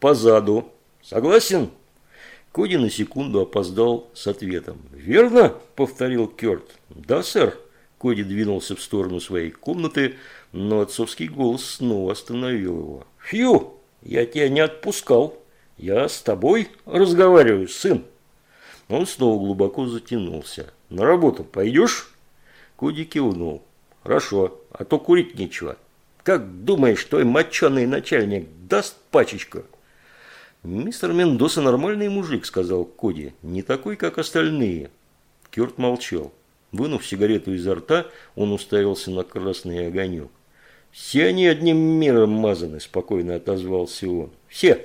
по заду. Согласен?» Коди на секунду опоздал с ответом. «Верно?» – повторил Кёрт. «Да, сэр». Коди двинулся в сторону своей комнаты, но отцовский голос снова остановил его. «Фью, я тебя не отпускал. Я с тобой разговариваю, сын». Он снова глубоко затянулся. «На работу пойдешь?» Коди кивнул. «Хорошо, а то курить нечего. Как думаешь, твой моченый начальник даст пачечку?» «Мистер Мендоса нормальный мужик», – сказал Коди. «Не такой, как остальные». Кёрт молчал. Вынув сигарету изо рта, он уставился на красный огонек. «Все они одним миром мазаны», – спокойно отозвался он. «Все.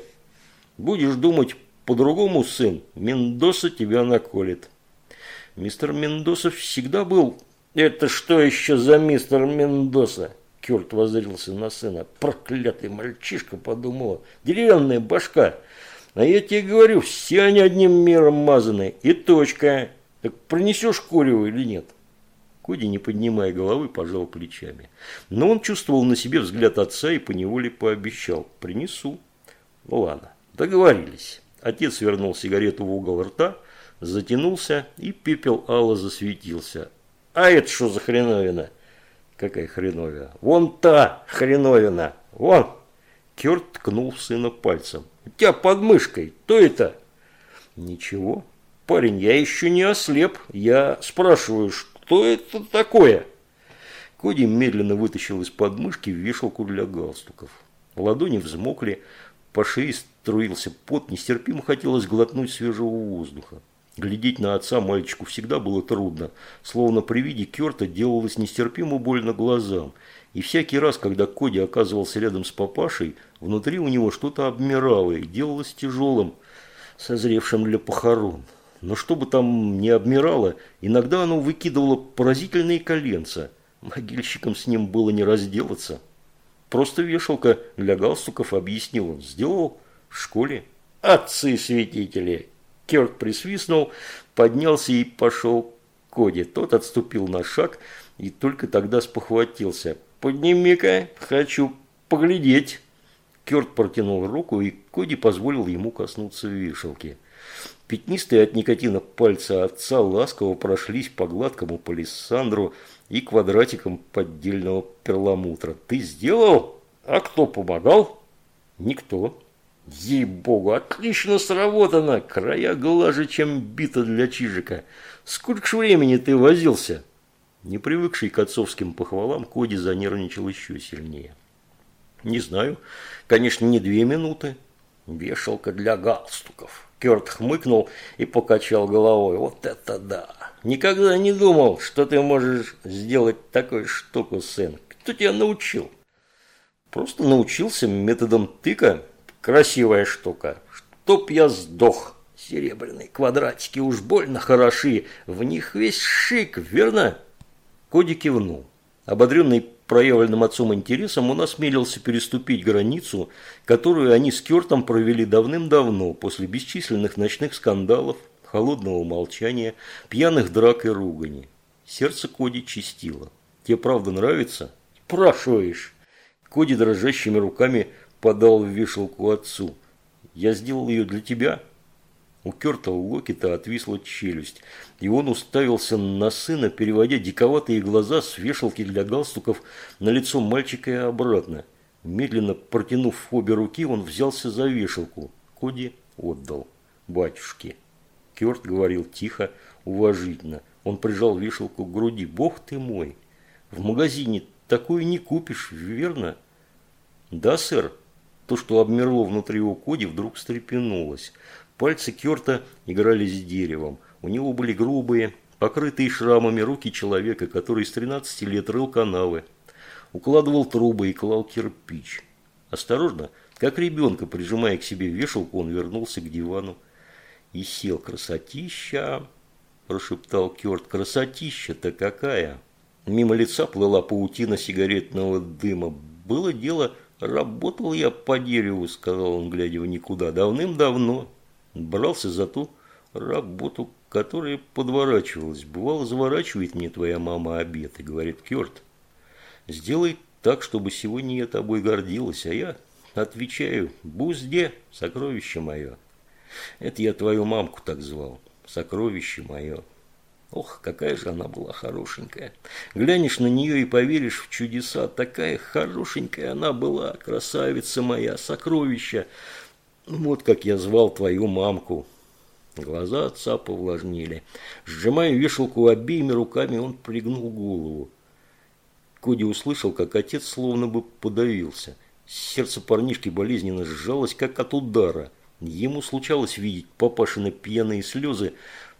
Будешь думать по-другому, сын, Мендоса тебя наколет». Мистер Мендоса всегда был... «Это что еще за мистер Мендоса?» Кёрт воззрился на сына. Проклятый мальчишка, подумала. Деревянная башка. А я тебе говорю, все они одним миром мазаны. И точка. Так принесешь курево или нет? Коди, не поднимая головы, пожал плечами. Но он чувствовал на себе взгляд отца и поневоле пообещал. Принесу. Ну ладно, договорились. Отец вернул сигарету в угол рта, затянулся, и пепел Алла засветился. А это что за хреновина? Какая хреновина? Вон та хреновина! Вон! Керт ткнул сына пальцем. У тебя под мышкой. Кто это? Ничего. Парень, я еще не ослеп. Я спрашиваю, что это такое? Коди медленно вытащил из подмышки вешалку для галстуков. Ладони взмокли, по шее струился пот, нестерпимо хотелось глотнуть свежего воздуха. Глядеть на отца мальчику всегда было трудно, словно при виде Керта делалось нестерпимо больно глазам. И всякий раз, когда Коди оказывался рядом с папашей, внутри у него что-то обмирало и делалось тяжелым, созревшим для похорон. Но что бы там ни обмирало, иногда оно выкидывало поразительные коленца. Могильщикам с ним было не разделаться. Просто вешалка для галстуков, объяснил он, сделал в школе. Отцы-святители! Керт присвистнул, поднялся и пошел к Коди. Тот отступил на шаг и только тогда спохватился. «Подними-ка, хочу поглядеть». Керт протянул руку, и Коди позволил ему коснуться вешалки. Пятнистые от никотина пальцы отца ласково прошлись по гладкому палисандру и квадратикам поддельного перламутра. «Ты сделал? А кто помогал?» «Никто», Ей-богу, отлично сработано, края глаже, чем бита для чижика. Сколько ж времени ты возился? Не привыкший к отцовским похвалам, Коди занервничал еще сильнее. Не знаю, конечно, не две минуты. Вешалка для галстуков. Керт хмыкнул и покачал головой. Вот это да! Никогда не думал, что ты можешь сделать такую штуку, сын. Кто тебя научил? Просто научился методом тыка Красивая штука. Чтоб я сдох. Серебряные квадратики уж больно хороши. В них весь шик, верно? Коди кивнул. Ободренный проявленным отцом интересом, он осмелился переступить границу, которую они с Кертом провели давным-давно, после бесчисленных ночных скандалов, холодного молчания, пьяных драк и ругани. Сердце Коди чистило. «Тебе правда нравится?» «Спрашиваешь». Коди дрожащими руками подал в вешалку отцу. «Я сделал ее для тебя». У Керта Локета отвисла челюсть, и он уставился на сына, переводя диковатые глаза с вешалки для галстуков на лицо мальчика и обратно. Медленно протянув обе руки, он взялся за вешалку. Коди отдал. «Батюшки». Керт говорил тихо, уважительно. Он прижал вешалку к груди. «Бог ты мой! В магазине такую не купишь, верно?» «Да, сэр», то, что обмерло внутри его Коди, вдруг встрепенулось. Пальцы Керта играли с деревом. У него были грубые, покрытые шрамами руки человека, который с 13 лет рыл канавы. Укладывал трубы и клал кирпич. Осторожно, как ребенка, прижимая к себе вешалку, он вернулся к дивану и сел. «Красотища!» – прошептал Керт. «Красотища-то какая!» Мимо лица плыла паутина сигаретного дыма. Было дело «Работал я по дереву», – сказал он, глядя в никуда, – «давным-давно. Брался за ту работу, которая подворачивалась. Бывало, заворачивает мне твоя мама обед и говорит, Керт, сделай так, чтобы сегодня я тобой гордилась, а я отвечаю, Бузде, сокровище мое. Это я твою мамку так звал, сокровище мое. Ох, какая же она была хорошенькая. Глянешь на нее и поверишь в чудеса. Такая хорошенькая она была, красавица моя, сокровища. Вот как я звал твою мамку. Глаза отца повлажнили. Сжимая вешалку обеими руками, он пригнул голову. Коди услышал, как отец словно бы подавился. Сердце парнишки болезненно сжалось, как от удара. Ему случалось видеть папашины пьяные слезы,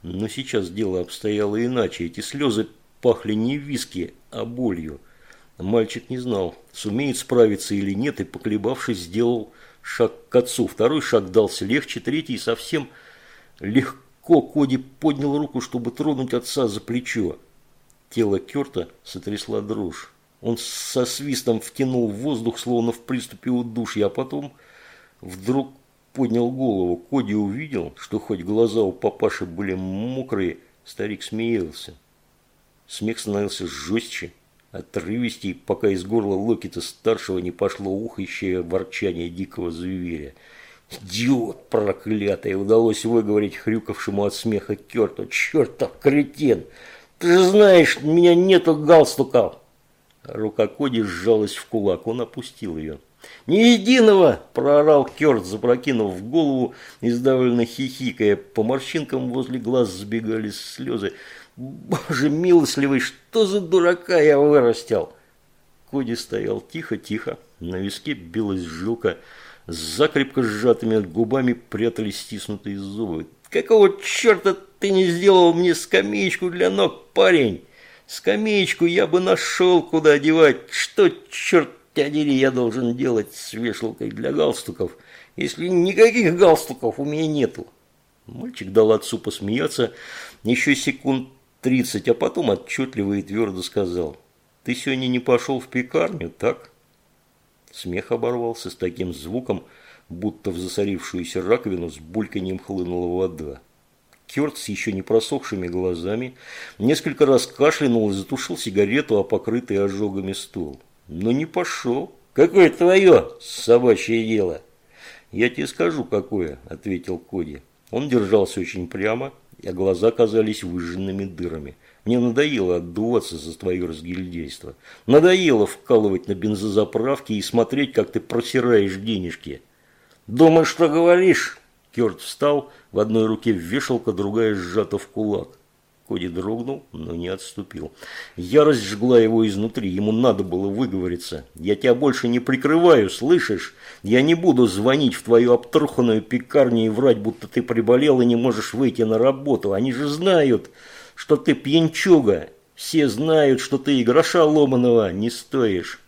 но сейчас дело обстояло иначе. Эти слезы пахли не виски, а болью. Мальчик не знал, сумеет справиться или нет, и, поколебавшись, сделал шаг к отцу. Второй шаг дался легче, третий совсем легко. Коди поднял руку, чтобы тронуть отца за плечо. Тело Керта сотрясла дрожь. Он со свистом втянул воздух, словно в приступе удушья, а потом вдруг поднял голову. Коди увидел, что хоть глаза у папаши были мокрые, старик смеялся. Смех становился жестче, отрывистей, пока из горла Локита старшего не пошло ухающее ворчание дикого зверя. «Идиот проклятый!» удалось выговорить хрюкавшему от смеха Керту. «Чертов кретин! Ты же знаешь, у меня нету галстуков!» Рука Коди сжалась в кулак, он опустил ее. «Ни единого!» – проорал Керт, запрокинув голову, издавленно хихикая. По морщинкам возле глаз сбегали слезы. «Боже милостливый, что за дурака я вырастил!» Коди стоял тихо-тихо, на виске билась жилка, с закрепко сжатыми губами прятались стиснутые зубы. «Какого черта ты не сделал мне скамеечку для ног, парень? Скамеечку я бы нашел, куда одевать. Что, черт дери, я должен делать с вешалкой для галстуков, если никаких галстуков у меня нету?» Мальчик дал отцу посмеяться еще секунд тридцать, а потом отчетливо и твердо сказал, «Ты сегодня не пошел в пекарню, так?» Смех оборвался с таким звуком, будто в засорившуюся раковину с бульканьем хлынула вода. Кёрт с еще не просохшими глазами несколько раз кашлянул и затушил сигарету, о покрытый ожогами стол. Но не пошел. Какое твое собачье дело? Я тебе скажу, какое, ответил Коди. Он держался очень прямо, а глаза казались выжженными дырами. Мне надоело отдуваться за твое разгильдейство. Надоело вкалывать на бензозаправке и смотреть, как ты просираешь денежки. Думаешь, что говоришь? Керт встал, в одной руке вешалка, другая сжата в кулак. Коди дрогнул, но не отступил. Ярость жгла его изнутри, ему надо было выговориться. «Я тебя больше не прикрываю, слышишь? Я не буду звонить в твою обтруханную пекарню и врать, будто ты приболел и не можешь выйти на работу. Они же знают, что ты пьянчуга. Все знают, что ты и гроша ломаного не стоишь».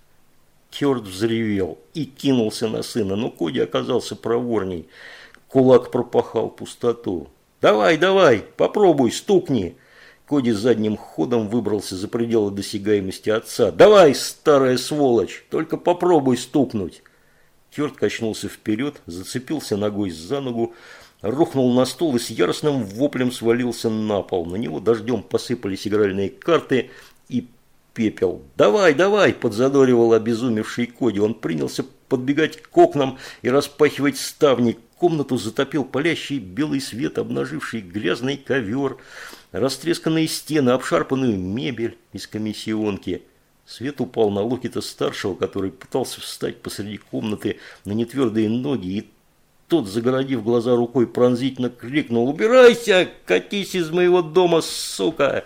Керт взревел и кинулся на сына, но Коди оказался проворней. Кулак пропахал пустоту. «Давай, давай, попробуй, стукни!» Коди задним ходом выбрался за пределы досягаемости отца. «Давай, старая сволочь, только попробуй стукнуть!» Керт качнулся вперед, зацепился ногой за ногу, рухнул на стол и с яростным воплем свалился на пол. На него дождем посыпались игральные карты и пепел. «Давай, давай!» – подзадоривал обезумевший Коди. Он принялся подбегать к окнам и распахивать ставни. Комнату затопил палящий белый свет, обнаживший грязный ковер – растресканные стены, обшарпанную мебель из комиссионки. Свет упал на Локита-старшего, который пытался встать посреди комнаты на нетвердые ноги, и тот, загородив глаза рукой, пронзительно крикнул «Убирайся! Катись из моего дома, сука!»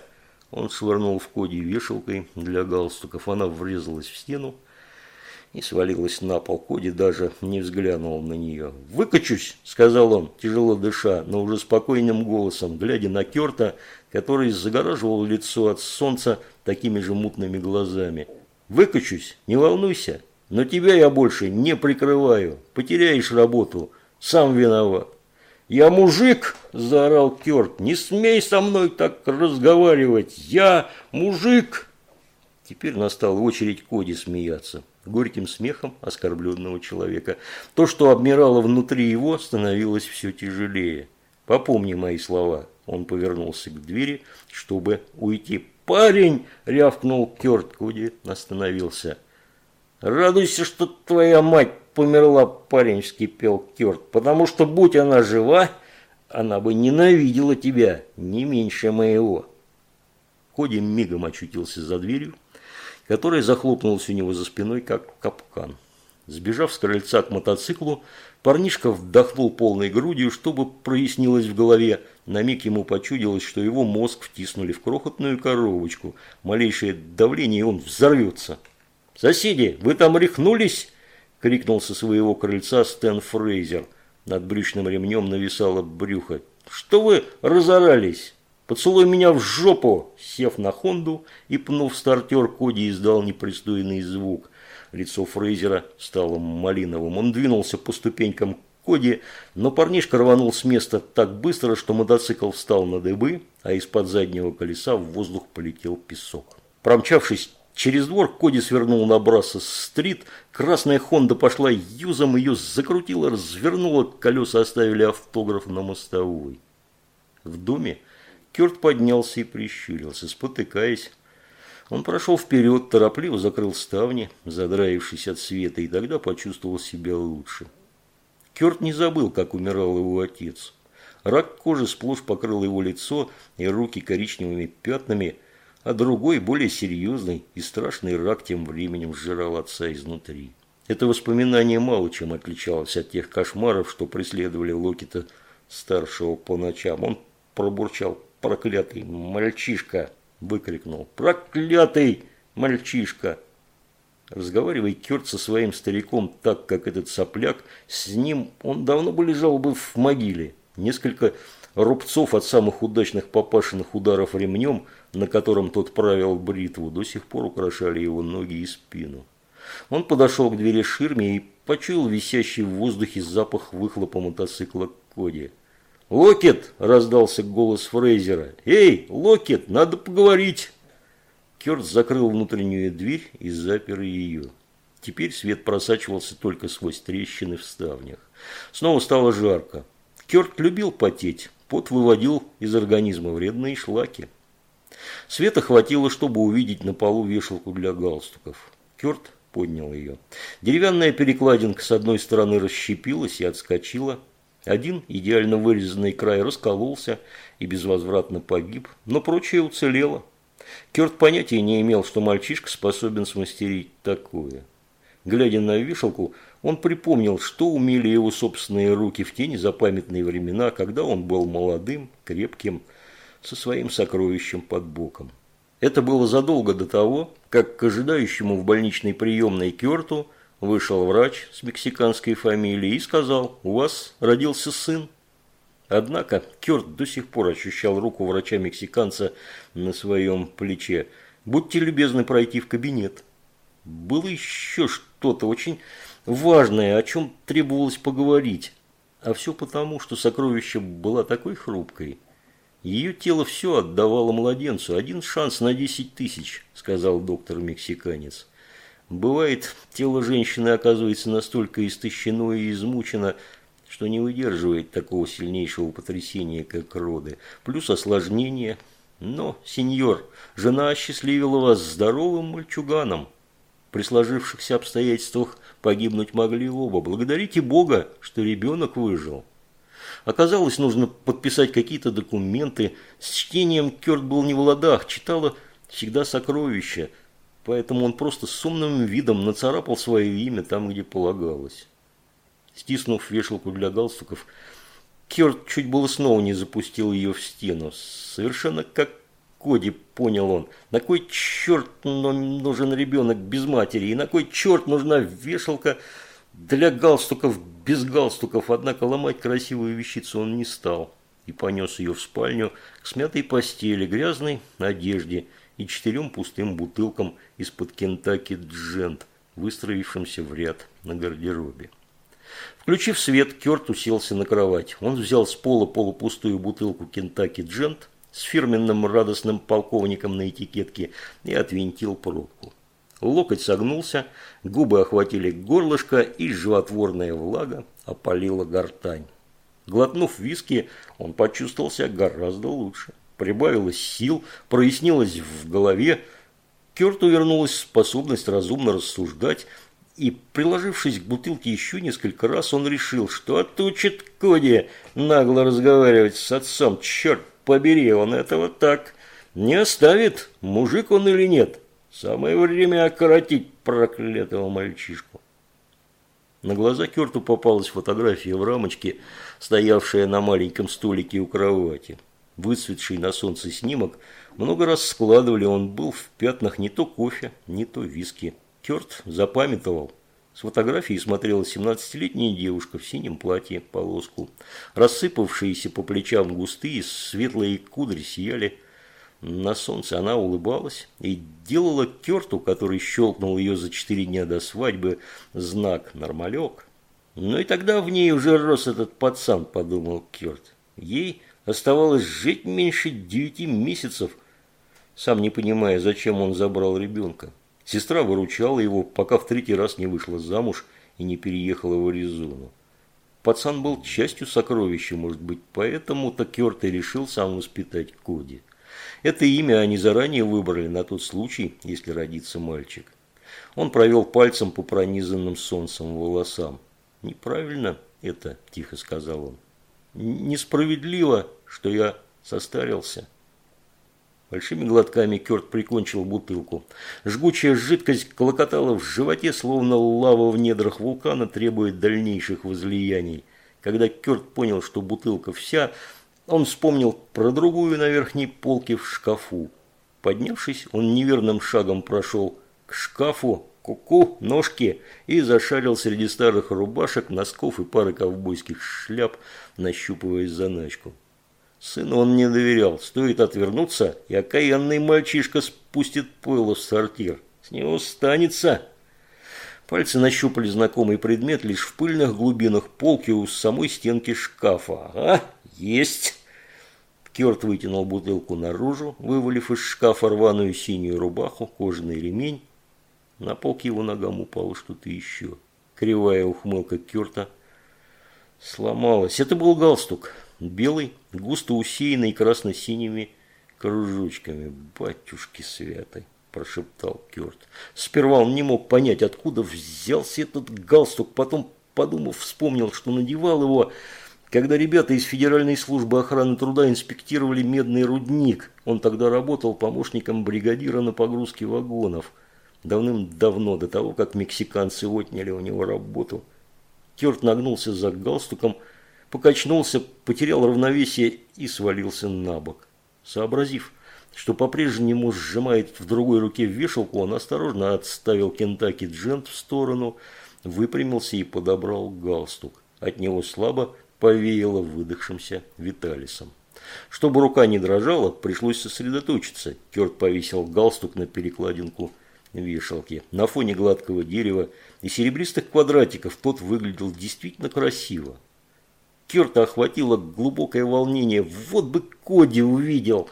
Он швырнул в Коди вешалкой для галстуков, она врезалась в стену, и свалилась на пол. Коди даже не взглянул на нее. «Выкачусь!» – сказал он, тяжело дыша, но уже спокойным голосом, глядя на Керта, который загораживал лицо от солнца такими же мутными глазами. «Выкачусь, не волнуйся, но тебя я больше не прикрываю. Потеряешь работу, сам виноват». «Я мужик!» – заорал Керт. «Не смей со мной так разговаривать! Я мужик!» Теперь настала очередь Коди смеяться горьким смехом оскорбленного человека. То, что обмирало внутри его, становилось все тяжелее. «Попомни мои слова». Он повернулся к двери, чтобы уйти. «Парень!» – рявкнул Кёрт. Коди остановился. «Радуйся, что твоя мать померла, парень, вскипел Керт, потому что, будь она жива, она бы ненавидела тебя не меньше моего. Коди мигом очутился за дверью, которая захлопнулась у него за спиной, как капкан. Сбежав с крыльца к мотоциклу, парнишка вдохнул полной грудью, чтобы прояснилось в голове. На миг ему почудилось, что его мозг втиснули в крохотную коробочку. Малейшее давление, и он взорвется. «Соседи, вы там рехнулись?» – крикнул со своего крыльца Стэн Фрейзер. Над брючным ремнем нависало брюхо. «Что вы разорались? Поцелуй меня в жопу!» Сев на Хонду и пнув стартер, Коди издал непристойный звук. Лицо Фрейзера стало малиновым. Он двинулся по ступенькам Коди, но парнишка рванул с места так быстро, что мотоцикл встал на дыбы, а из-под заднего колеса в воздух полетел песок. Промчавшись Через двор Коди свернул на Брассос-стрит, красная Хонда пошла юзом, ее закрутила, развернула, колеса оставили автограф на мостовой. В доме Керт поднялся и прищурился, спотыкаясь. Он прошел вперед, торопливо закрыл ставни, задраившись от света, и тогда почувствовал себя лучше. Керт не забыл, как умирал его отец. Рак кожи сплошь покрыл его лицо и руки коричневыми пятнами – а другой, более серьезный и страшный рак тем временем сжирал отца изнутри. Это воспоминание мало чем отличалось от тех кошмаров, что преследовали Локита старшего по ночам. Он пробурчал «Проклятый мальчишка!» – выкрикнул «Проклятый мальчишка!» Разговаривая Керт со своим стариком так, как этот сопляк, с ним он давно бы лежал бы в могиле. Несколько рубцов от самых удачных папашиных ударов ремнем – на котором тот правил бритву, до сих пор украшали его ноги и спину. Он подошел к двери ширме и почуял висящий в воздухе запах выхлопа мотоцикла Коди. «Локет!» – раздался голос Фрейзера. «Эй, Локет, надо поговорить!» Керт закрыл внутреннюю дверь и запер ее. Теперь свет просачивался только сквозь трещины в ставнях. Снова стало жарко. Керт любил потеть. Пот выводил из организма вредные шлаки. Света хватило, чтобы увидеть на полу вешалку для галстуков. Керт поднял ее. Деревянная перекладинка с одной стороны расщепилась и отскочила. Один идеально вырезанный край раскололся и безвозвратно погиб, но прочее уцелело. Керт понятия не имел, что мальчишка способен смастерить такое. Глядя на вешалку, он припомнил, что умели его собственные руки в те незапамятные времена, когда он был молодым, крепким, со своим сокровищем под боком. Это было задолго до того, как к ожидающему в больничной приемной Керту вышел врач с мексиканской фамилией и сказал «У вас родился сын». Однако Керт до сих пор ощущал руку врача-мексиканца на своем плече. «Будьте любезны пройти в кабинет». Было еще что-то очень важное, о чем требовалось поговорить. А все потому, что сокровище было такой хрупкой – ее тело все отдавало младенцу. Один шанс на десять тысяч, сказал доктор-мексиканец. Бывает, тело женщины оказывается настолько истощено и измучено, что не выдерживает такого сильнейшего потрясения, как роды. Плюс осложнение. Но, сеньор, жена осчастливила вас здоровым мальчуганом. При сложившихся обстоятельствах погибнуть могли оба. Благодарите Бога, что ребенок выжил. Оказалось, нужно подписать какие-то документы. С чтением Керт был не в ладах, читала всегда сокровища, поэтому он просто с умным видом нацарапал свое имя там, где полагалось. Стиснув вешалку для галстуков, Керт чуть было снова не запустил ее в стену. Совершенно как Коди, понял он. На кой черт нужен ребенок без матери? И на кой черт нужна вешалка для галстуков без галстуков, однако ломать красивую вещицу он не стал и понес ее в спальню к смятой постели, грязной одежде и четырем пустым бутылкам из-под Кентаки Джент, выстроившимся в ряд на гардеробе. Включив свет, Керт уселся на кровать. Он взял с пола полупустую бутылку Кентаки Джент с фирменным радостным полковником на этикетке и отвинтил пробку. Локоть согнулся, губы охватили горлышко, и животворная влага опалила гортань. Глотнув виски, он почувствовал себя гораздо лучше. Прибавилось сил, прояснилось в голове. Керту вернулась способность разумно рассуждать, и, приложившись к бутылке еще несколько раз, он решил, что отучит Коди нагло разговаривать с отцом. Черт побери, он этого так не оставит, мужик он или нет. Самое время окоротить проклятого мальчишку. На глаза Керту попалась фотография в рамочке, стоявшая на маленьком столике у кровати. Выцветший на солнце снимок много раз складывали, он был в пятнах не то кофе, не то виски. Керт запамятовал. С фотографии смотрела 17-летняя девушка в синем платье, полоску. Рассыпавшиеся по плечам густые светлые кудри сияли на солнце она улыбалась и делала Керту, который щелкнул ее за четыре дня до свадьбы, знак «нормалек». Но и тогда в ней уже рос этот пацан, подумал Керт. Ей оставалось жить меньше девяти месяцев, сам не понимая, зачем он забрал ребенка. Сестра выручала его, пока в третий раз не вышла замуж и не переехала в Аризону. Пацан был частью сокровища, может быть, поэтому-то Керт и решил сам воспитать Коди. Это имя они заранее выбрали на тот случай, если родится мальчик. Он провел пальцем по пронизанным солнцем волосам. «Неправильно это», – тихо сказал он. «Несправедливо, что я состарился». Большими глотками Керт прикончил бутылку. Жгучая жидкость клокотала в животе, словно лава в недрах вулкана требует дальнейших возлияний. Когда Керт понял, что бутылка вся, он вспомнил про другую на верхней полке в шкафу. Поднявшись, он неверным шагом прошел к шкафу, куку, ножки и зашарил среди старых рубашек, носков и пары ковбойских шляп, нащупывая заначку. Сыну он не доверял. Стоит отвернуться, и окаянный мальчишка спустит пойло в сортир. С него станется. Пальцы нащупали знакомый предмет лишь в пыльных глубинах полки у самой стенки шкафа. Ага, есть. Керт вытянул бутылку наружу, вывалив из шкафа рваную синюю рубаху, кожаный ремень. На полке его ногам упало что-то еще. Кривая ухмылка Керта сломалась. Это был галстук. Белый, густо усеянный красно-синими кружочками. «Батюшки святой!» – прошептал Керт. Сперва он не мог понять, откуда взялся этот галстук. Потом, подумав, вспомнил, что надевал его когда ребята из Федеральной службы охраны труда инспектировали медный рудник, он тогда работал помощником бригадира на погрузке вагонов. Давным-давно, до того, как мексиканцы отняли у него работу. Керт нагнулся за галстуком, покачнулся, потерял равновесие и свалился на бок. Сообразив, что по-прежнему сжимает в другой руке вешалку, он осторожно отставил Кентаки Джент в сторону, выпрямился и подобрал галстук. От него слабо повеяло выдохшимся Виталисом. Чтобы рука не дрожала, пришлось сосредоточиться. Керт повесил галстук на перекладинку вешалки. На фоне гладкого дерева и серебристых квадратиков тот выглядел действительно красиво. Керта охватило глубокое волнение. Вот бы Коди увидел.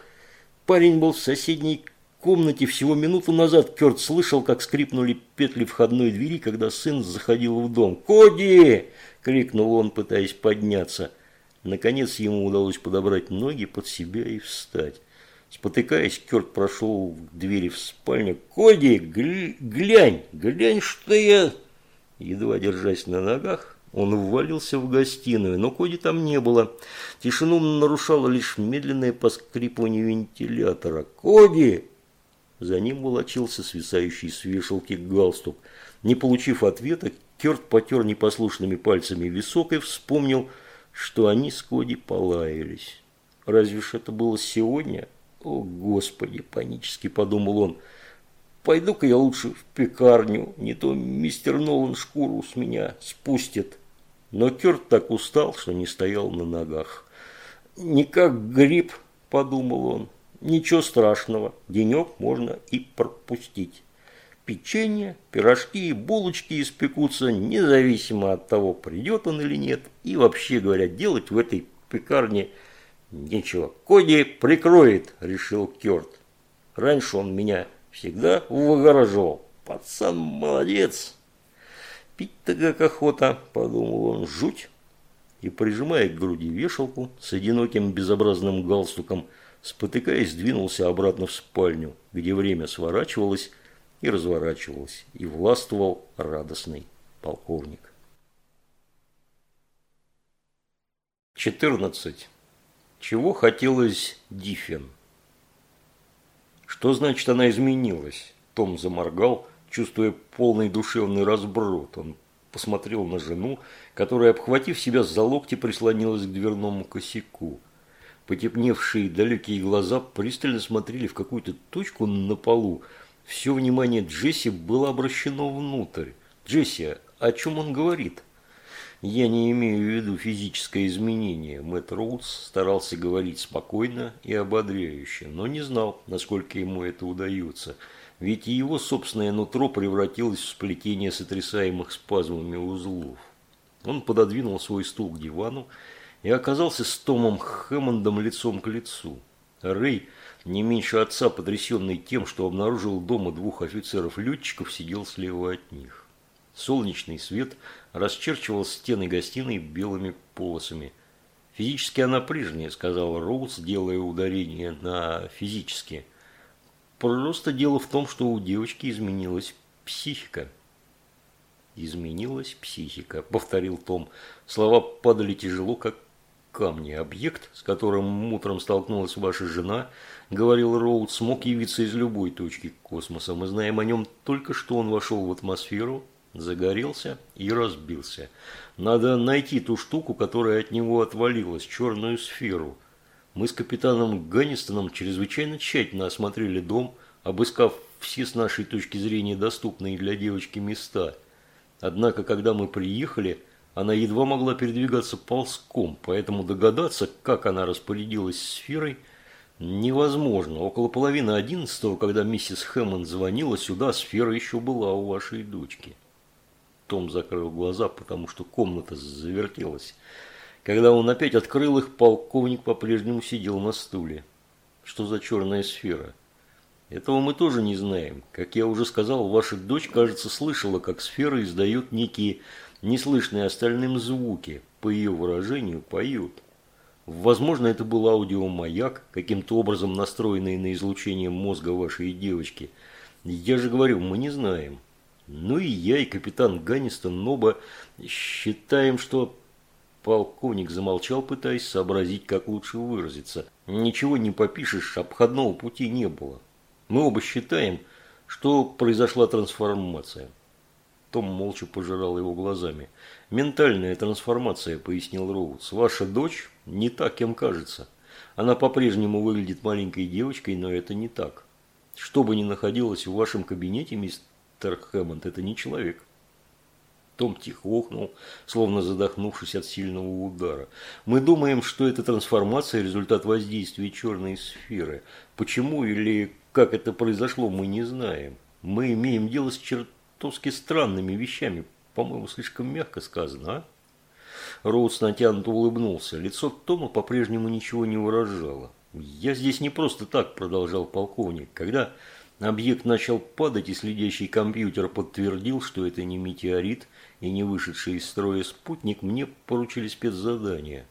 Парень был в соседней комнате всего минуту назад. Керт слышал, как скрипнули петли входной двери, когда сын заходил в дом. «Коди!» крикнул он, пытаясь подняться. Наконец ему удалось подобрать ноги под себя и встать. Спотыкаясь, Керт прошел к двери в спальню. «Коди, глянь, глянь, что я...» Едва держась на ногах, он ввалился в гостиную, но Коди там не было. Тишину нарушало лишь медленное поскрипывание вентилятора. «Коди!» За ним волочился свисающий с вешалки галстук. Не получив ответа, Керт потер непослушными пальцами висок и вспомнил, что они с Коди полаялись. Разве ж это было сегодня? О, Господи, панически подумал он. Пойду-ка я лучше в пекарню, не то мистер Нолан шкуру с меня спустит. Но Керт так устал, что не стоял на ногах. Не как гриб, подумал он. Ничего страшного, денек можно и пропустить. Печенье, пирожки и булочки испекутся, независимо от того, придет он или нет. И вообще говоря, делать в этой пекарне нечего. Коди прикроет, решил Керт. Раньше он меня всегда выгораживал. Пацан молодец. Пить-то как охота, подумал он, жуть. И прижимая к груди вешалку с одиноким безобразным галстуком, спотыкаясь, двинулся обратно в спальню, где время сворачивалось, и разворачивалась, и властвовал радостный полковник. 14. Чего хотелось Диффин? Что значит она изменилась? Том заморгал, чувствуя полный душевный разброд. Он посмотрел на жену, которая, обхватив себя за локти, прислонилась к дверному косяку. Потемневшие далекие глаза пристально смотрели в какую-то точку на полу. Все внимание Джесси было обращено внутрь. «Джесси, о чем он говорит?» Я не имею в виду физическое изменение. Мэтт Роудс старался говорить спокойно и ободряюще, но не знал, насколько ему это удается. Ведь и его собственное нутро превратилось в сплетение сотрясаемых спазмами узлов. Он пододвинул свой стул к дивану и оказался с Томом Хэммондом лицом к лицу. Рэй, не меньше отца, потрясенный тем, что обнаружил дома двух офицеров-летчиков, сидел слева от них. Солнечный свет расчерчивал стены гостиной белыми полосами. «Физически она прежняя», – сказал Роуз, делая ударение на «физически». «Просто дело в том, что у девочки изменилась психика». «Изменилась психика», – повторил Том. Слова падали тяжело, как камни. Объект, с которым утром столкнулась ваша жена, говорил Роуд, смог явиться из любой точки космоса. Мы знаем о нем только, что он вошел в атмосферу загорелся и разбился. Надо найти ту штуку, которая от него отвалилась, черную сферу. Мы с капитаном Ганнистоном чрезвычайно тщательно осмотрели дом, обыскав все с нашей точки зрения доступные для девочки места. Однако, когда мы приехали, она едва могла передвигаться ползком, поэтому догадаться, как она распорядилась сферой, невозможно. Около половины одиннадцатого, когда миссис Хэммонд звонила сюда, сфера еще была у вашей дочки. Том закрыл глаза, потому что комната завертелась. Когда он опять открыл их, полковник по-прежнему сидел на стуле. Что за черная сфера? Этого мы тоже не знаем. Как я уже сказал, ваша дочь, кажется, слышала, как сферы издают некие неслышные остальным звуки. По ее выражению, поют. Возможно, это был аудиомаяк, каким-то образом настроенный на излучение мозга вашей девочки. Я же говорю, мы не знаем. Ну и я, и капитан Ганнистон оба считаем, что... Полковник замолчал, пытаясь сообразить, как лучше выразиться. Ничего не попишешь, обходного пути не было. Мы оба считаем, что произошла трансформация. Том молча пожирал его глазами. «Ментальная трансформация», – пояснил Роудс. «Ваша дочь не так, кем кажется. Она по-прежнему выглядит маленькой девочкой, но это не так. Что бы ни находилось в вашем кабинете, мистер Мистер Хэммонд – это не человек. Том тихо охнул, словно задохнувшись от сильного удара. Мы думаем, что эта трансформация – результат воздействия черной сферы. Почему или как это произошло, мы не знаем. Мы имеем дело с чертовски странными вещами. По-моему, слишком мягко сказано, а? Роудс натянуто улыбнулся. Лицо Тома по-прежнему ничего не выражало. «Я здесь не просто так», – продолжал полковник. «Когда Объект начал падать, и следящий компьютер подтвердил, что это не метеорит и не вышедший из строя спутник, мне поручили спецзадание.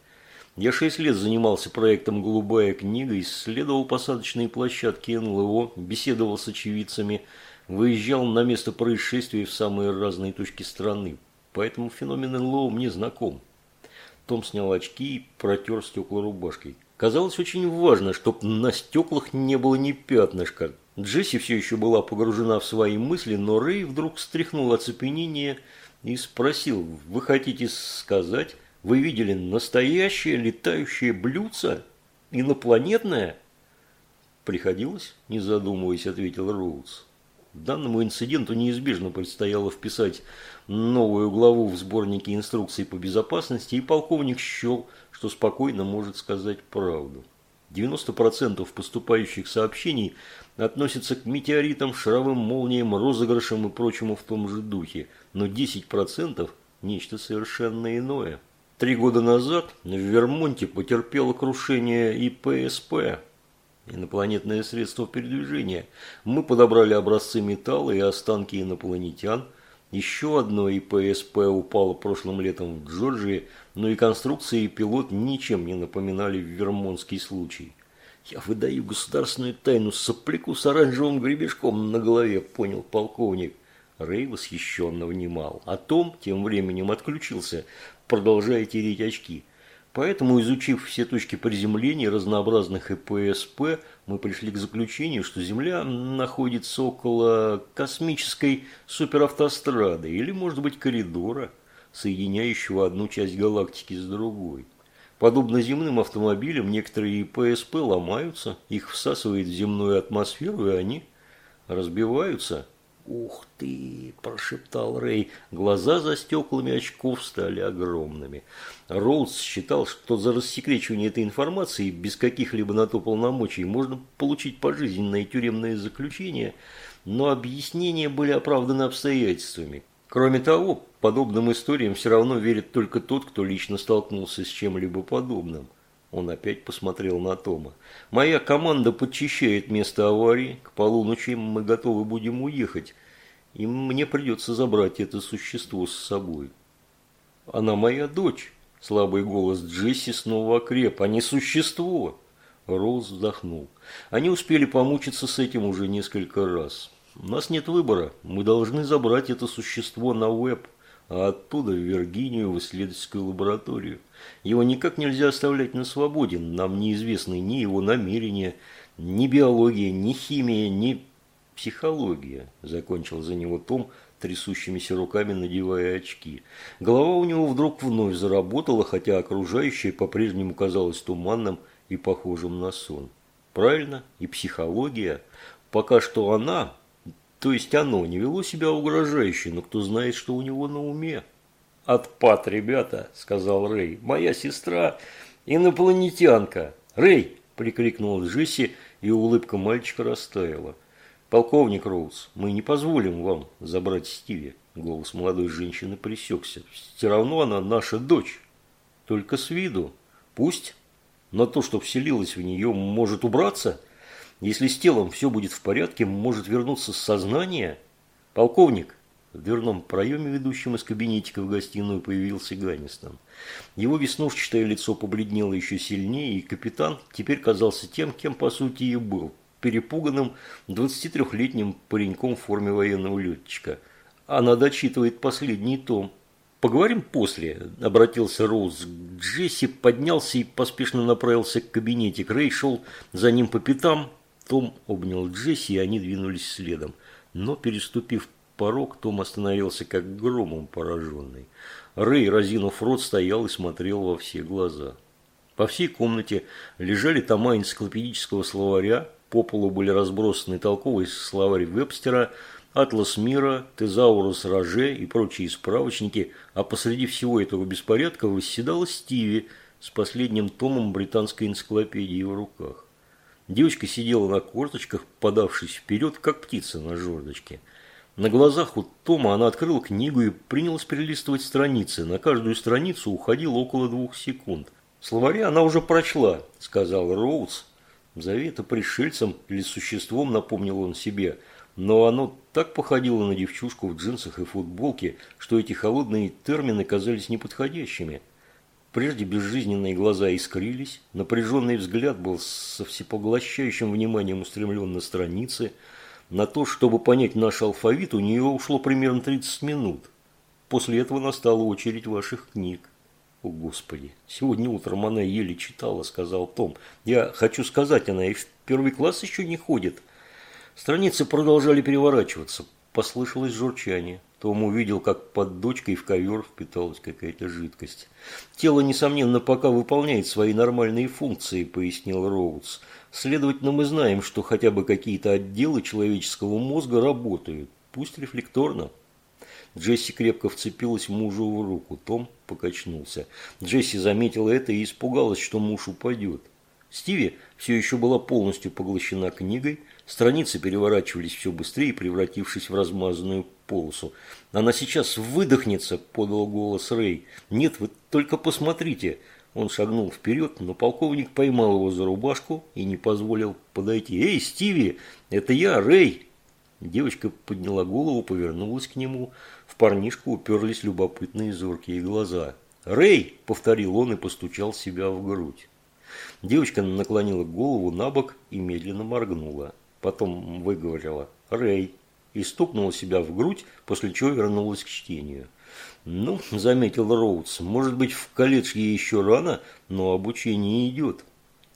Я шесть лет занимался проектом «Голубая книга», исследовал посадочные площадки НЛО, беседовал с очевидцами, выезжал на место происшествия в самые разные точки страны. Поэтому феномен НЛО мне знаком. Том снял очки и протер стекла рубашкой. Казалось очень важно, чтобы на стеклах не было ни пятнышка, Джесси все еще была погружена в свои мысли, но Рэй вдруг стряхнул оцепенение и спросил, «Вы хотите сказать, вы видели настоящее летающее блюдце? Инопланетное?» «Приходилось?» – не задумываясь, ответил Роудс. Данному инциденту неизбежно предстояло вписать новую главу в сборнике инструкций по безопасности, и полковник счел, что спокойно может сказать правду. 90% поступающих сообщений относятся к метеоритам, шаровым молниям, розыгрышам и прочему в том же духе, но 10% – нечто совершенно иное. Три года назад в Вермонте потерпело крушение ИПСП – инопланетное средство передвижения. Мы подобрали образцы металла и останки инопланетян. Еще одно ИПСП упало прошлым летом в Джорджии – но и конструкция и пилот ничем не напоминали вермонтский случай. «Я выдаю государственную тайну сопляку с оранжевым гребешком на голове», – понял полковник. Рэй восхищенно внимал, а Том тем временем отключился, продолжая тереть очки. Поэтому, изучив все точки приземления разнообразных ИПСП, мы пришли к заключению, что Земля находится около космической суперавтострады или, может быть, коридора, соединяющего одну часть галактики с другой. Подобно земным автомобилям, некоторые ИПСП ломаются, их всасывает в земную атмосферу, и они разбиваются – «Ух ты!» – прошептал Рэй. Глаза за стеклами очков стали огромными. Роуз считал, что за рассекречивание этой информации без каких-либо на то полномочий можно получить пожизненное тюремное заключение, но объяснения были оправданы обстоятельствами. Кроме того, подобным историям все равно верит только тот, кто лично столкнулся с чем-либо подобным. Он опять посмотрел на Тома. «Моя команда подчищает место аварии. К полуночи мы готовы будем уехать. И мне придется забрать это существо с собой». «Она моя дочь». Слабый голос Джесси снова окреп. «А не существо!» Роуз вздохнул. Они успели помучиться с этим уже несколько раз. «У нас нет выбора. Мы должны забрать это существо на веб, а оттуда в Виргинию в исследовательскую лабораторию». Его никак нельзя оставлять на свободе. Нам неизвестны ни его намерения, ни биология, ни химия, ни психология, закончил за него Том, трясущимися руками надевая очки. Голова у него вдруг вновь заработала, хотя окружающее по-прежнему казалось туманным и похожим на сон. Правильно, и психология. Пока что она, то есть оно, не вело себя угрожающе, но кто знает, что у него на уме. «Отпад, ребята», – сказал Рэй. «Моя сестра инопланетянка». «Рэй!» – прикрикнул Джесси, и улыбка мальчика растаяла. «Полковник Роуз, мы не позволим вам забрать Стиви». Голос молодой женщины пресекся. «Все равно она наша дочь. Только с виду. Пусть. Но то, что вселилось в нее, может убраться. Если с телом все будет в порядке, может вернуться сознание. Полковник, в дверном проеме, ведущем из кабинетика в гостиную, появился Ганнистон. Его веснушчатое лицо побледнело еще сильнее, и капитан теперь казался тем, кем по сути и был – перепуганным 23-летним пареньком в форме военного летчика. Она дочитывает последний том. «Поговорим после», – обратился Роуз к Джесси, поднялся и поспешно направился к кабинете. Рэй шел за ним по пятам. Том обнял Джесси, и они двинулись следом. Но, переступив порог, Том остановился как громом пораженный. Рэй, разинув рот, стоял и смотрел во все глаза. По всей комнате лежали тома энциклопедического словаря, по полу были разбросаны толковый словарь Вебстера, Атлас мира, Тезаурус Роже и прочие справочники, а посреди всего этого беспорядка восседала Стиви с последним томом британской энциклопедии в руках. Девочка сидела на корточках, подавшись вперед, как птица на жердочке – на глазах у Тома она открыла книгу и принялась перелистывать страницы. На каждую страницу уходило около двух секунд. «Словари она уже прочла», – сказал. «Зови это пришельцем или существом», – напомнил он себе. Но оно так походило на девчушку в джинсах и футболке, что эти холодные термины казались неподходящими. Прежде безжизненные глаза искрились, напряженный взгляд был со всепоглощающим вниманием устремлен на страницы – на то, чтобы понять наш алфавит, у нее ушло примерно 30 минут. После этого настала очередь ваших книг. О, Господи, сегодня утром она еле читала, сказал Том. Я хочу сказать, она и в первый класс еще не ходит. Страницы продолжали переворачиваться. Послышалось журчание. Том увидел, как под дочкой в ковер впиталась какая-то жидкость. «Тело, несомненно, пока выполняет свои нормальные функции», – пояснил Роудс. «Следовательно, мы знаем, что хотя бы какие-то отделы человеческого мозга работают, пусть рефлекторно». Джесси крепко вцепилась мужу в руку. Том покачнулся. Джесси заметила это и испугалась, что муж упадет. Стиви все еще была полностью поглощена книгой, страницы переворачивались все быстрее, превратившись в размазанную полосу. «Она сейчас выдохнется», – подал голос Рэй. «Нет, вы только посмотрите». Он шагнул вперед, но полковник поймал его за рубашку и не позволил подойти. «Эй, Стиви, это я, Рэй!» Девочка подняла голову, повернулась к нему. В парнишку уперлись любопытные зоркие глаза. «Рэй!» – повторил он и постучал себя в грудь. Девочка наклонила голову на бок и медленно моргнула. Потом выговорила «Рэй» и стукнула себя в грудь, после чего вернулась к чтению. «Ну, – заметил Роудс, – может быть, в колледж ей еще рано, но обучение идет».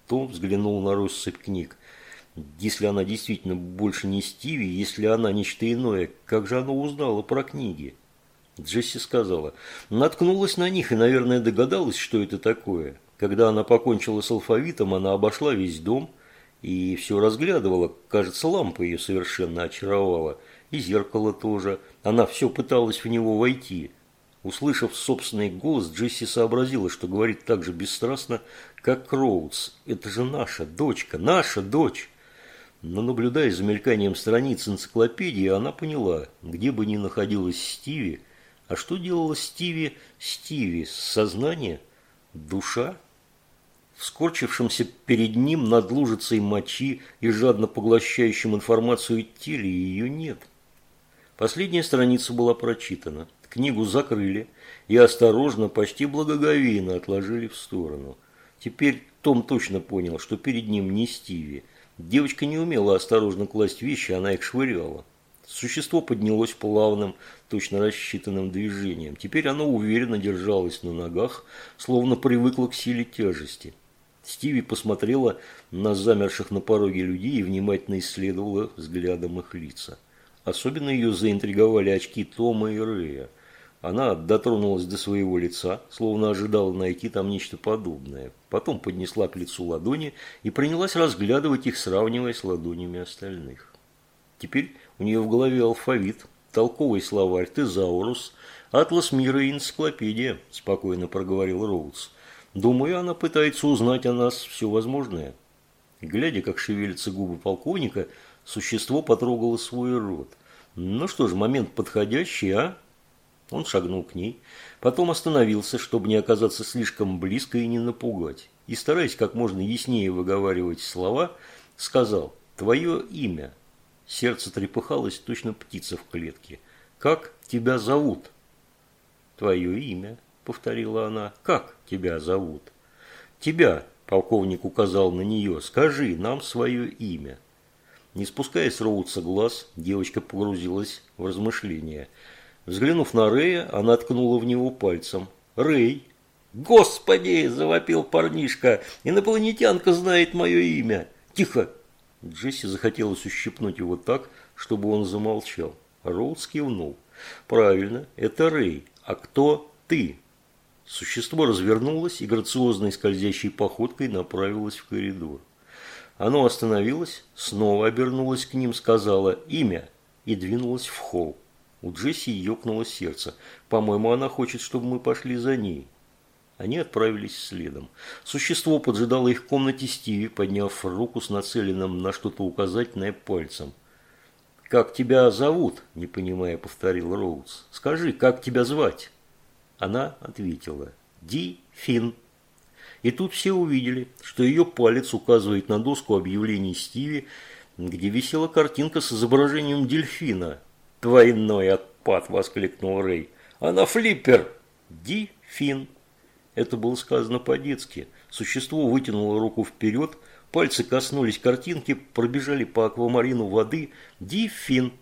Том взглянул на россыпь книг. Если она действительно больше не Стиви, если она нечто иное, как же она узнала про книги? Джесси сказала. Наткнулась на них и, наверное, догадалась, что это такое. Когда она покончила с алфавитом, она обошла весь дом и все разглядывала. Кажется, лампа ее совершенно очаровала. И зеркало тоже. Она все пыталась в него войти. Услышав собственный голос, Джесси сообразила, что говорит так же бесстрастно, как Кроудс. «Это же наша дочка, наша дочь!» Но наблюдая за мельканием страниц энциклопедии, она поняла, где бы ни находилась Стиви, а что делала Стиви Стиви? Сознание? Душа? В скорчившемся перед ним над лужицей мочи и жадно поглощающим информацию теле ее нет. Последняя страница была прочитана. Книгу закрыли и осторожно, почти благоговейно отложили в сторону. Теперь Том точно понял, что перед ним не Стиви – Девочка не умела осторожно класть вещи, она их швыряла. Существо поднялось плавным, точно рассчитанным движением. Теперь оно уверенно держалось на ногах, словно привыкло к силе тяжести. Стиви посмотрела на замерших на пороге людей и внимательно исследовала взглядом их лица. Особенно ее заинтриговали очки Тома и Рэя – она дотронулась до своего лица, словно ожидала найти там нечто подобное. Потом поднесла к лицу ладони и принялась разглядывать их, сравнивая с ладонями остальных. Теперь у нее в голове алфавит, толковый словарь, тезаурус, атлас мира и энциклопедия, спокойно проговорил Роудс. Думаю, она пытается узнать о нас все возможное. Глядя, как шевелятся губы полковника, существо потрогало свой рот. Ну что ж, момент подходящий, а? Он шагнул к ней, потом остановился, чтобы не оказаться слишком близко и не напугать. И, стараясь как можно яснее выговаривать слова, сказал «Твое имя». Сердце трепыхалось, точно птица в клетке. «Как тебя зовут?» «Твое имя», — повторила она. «Как тебя зовут?» «Тебя», — полковник указал на нее, — «скажи нам свое имя». Не спуская с Роудса глаз, девочка погрузилась в размышления – Взглянув на Рэя, она ткнула в него пальцем. «Рэй!» «Господи!» – завопил парнишка. «Инопланетянка знает мое имя!» «Тихо!» Джесси захотелось ущипнуть его так, чтобы он замолчал. Роудс кивнул. «Правильно, это Рэй. А кто ты?» Существо развернулось и грациозной скользящей походкой направилось в коридор. Оно остановилось, снова обернулось к ним, сказала «имя» и двинулось в холл. У Джесси ёкнуло сердце. По-моему, она хочет, чтобы мы пошли за ней. Они отправились следом. Существо поджидало их в комнате Стиви, подняв руку с нацеленным на что-то указательное пальцем. «Как тебя зовут?» – не понимая, повторил Роудс. «Скажи, как тебя звать?» Она ответила. «Ди Фин». И тут все увидели, что ее палец указывает на доску объявлений Стиви, где висела картинка с изображением дельфина – «Двойной отпад!» – воскликнул Рэй. «Она флиппер!» «Ди Фин!» Это было сказано по-детски. Существо вытянуло руку вперед, пальцы коснулись картинки, пробежали по аквамарину воды. «Ди Фин!»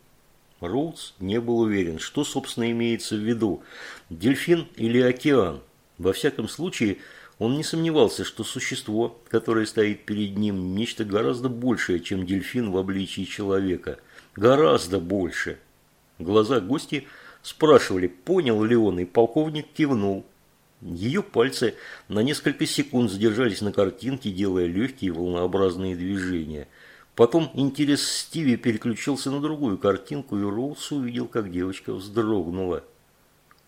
Роудс не был уверен, что, собственно, имеется в виду – дельфин или океан. Во всяком случае, он не сомневался, что существо, которое стоит перед ним, нечто гораздо большее, чем дельфин в обличии человека. Гораздо больше. Глаза гости спрашивали, понял ли он, и полковник кивнул. Ее пальцы на несколько секунд задержались на картинке, делая легкие волнообразные движения. Потом интерес Стиви переключился на другую картинку, и Роуз увидел, как девочка вздрогнула.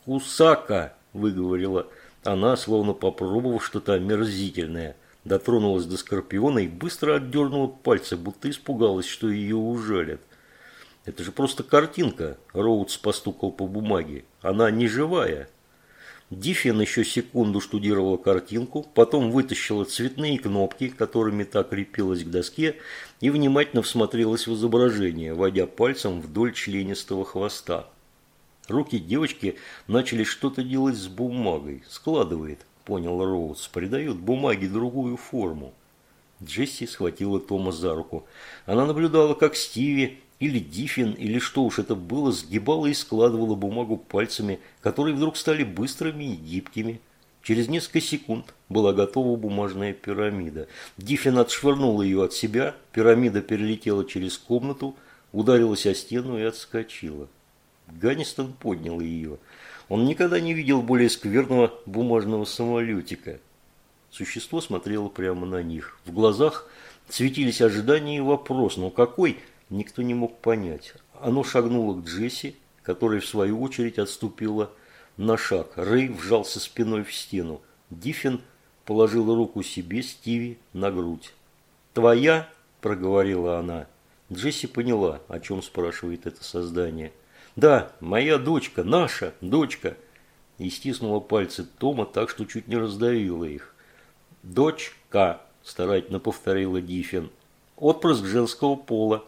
«Кусака!» – выговорила она, словно попробовав что-то омерзительное. Дотронулась до скорпиона и быстро отдернула пальцы, будто испугалась, что ее ужалят. Это же просто картинка, Роудс постукал по бумаге. Она не живая. Диффин еще секунду штудировала картинку, потом вытащила цветные кнопки, которыми так крепилась к доске, и внимательно всмотрелась в изображение, водя пальцем вдоль членистого хвоста. Руки девочки начали что-то делать с бумагой. Складывает, понял Роуз, придает бумаге другую форму. Джесси схватила Тома за руку. Она наблюдала, как Стиви или Диффин, или что уж это было, сгибала и складывала бумагу пальцами, которые вдруг стали быстрыми и гибкими. Через несколько секунд была готова бумажная пирамида. Диффин отшвырнул ее от себя, пирамида перелетела через комнату, ударилась о стену и отскочила. Ганнистон поднял ее. Он никогда не видел более скверного бумажного самолетика. Существо смотрело прямо на них. В глазах светились ожидания и вопрос, но какой, никто не мог понять. Оно шагнуло к Джесси, которая в свою очередь отступила на шаг. Рэй вжался спиной в стену. Диффин положил руку себе, Стиви, на грудь. «Твоя?» – проговорила она. Джесси поняла, о чем спрашивает это создание. «Да, моя дочка, наша дочка!» И стиснула пальцы Тома так, что чуть не раздавила их. «Дочка!» – старательно повторила Диффин. «Отпрыск женского пола!»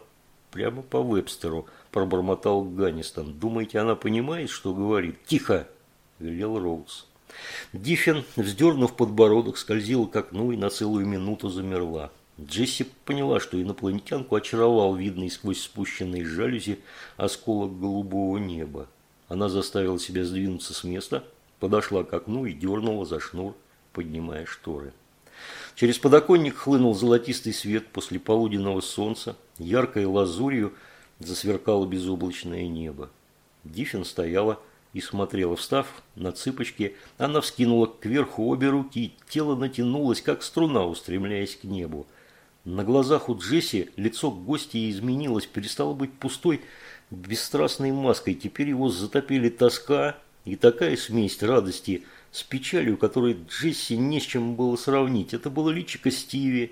Прямо по Вебстеру пробормотал Ганнистон. «Думаете, она понимает, что говорит?» «Тихо!» – велел Роуз. Диффин, вздернув подбородок, скользила к окну и на целую минуту замерла. Джесси поняла, что инопланетянку очаровал видный сквозь спущенные жалюзи осколок голубого неба. Она заставила себя сдвинуться с места, подошла к окну и дернула за шнур, поднимая шторы. Через подоконник хлынул золотистый свет после полуденного солнца, яркой лазурью засверкало безоблачное небо. Диффин стояла и смотрела. Встав на цыпочки, она вскинула кверху обе руки, тело натянулось, как струна, устремляясь к небу. На глазах у Джесси лицо гостя изменилось, перестало быть пустой, бесстрастной маской. Теперь его затопили тоска и такая смесь радости с печалью, которой Джесси не с чем было сравнить. Это было личико Стиви,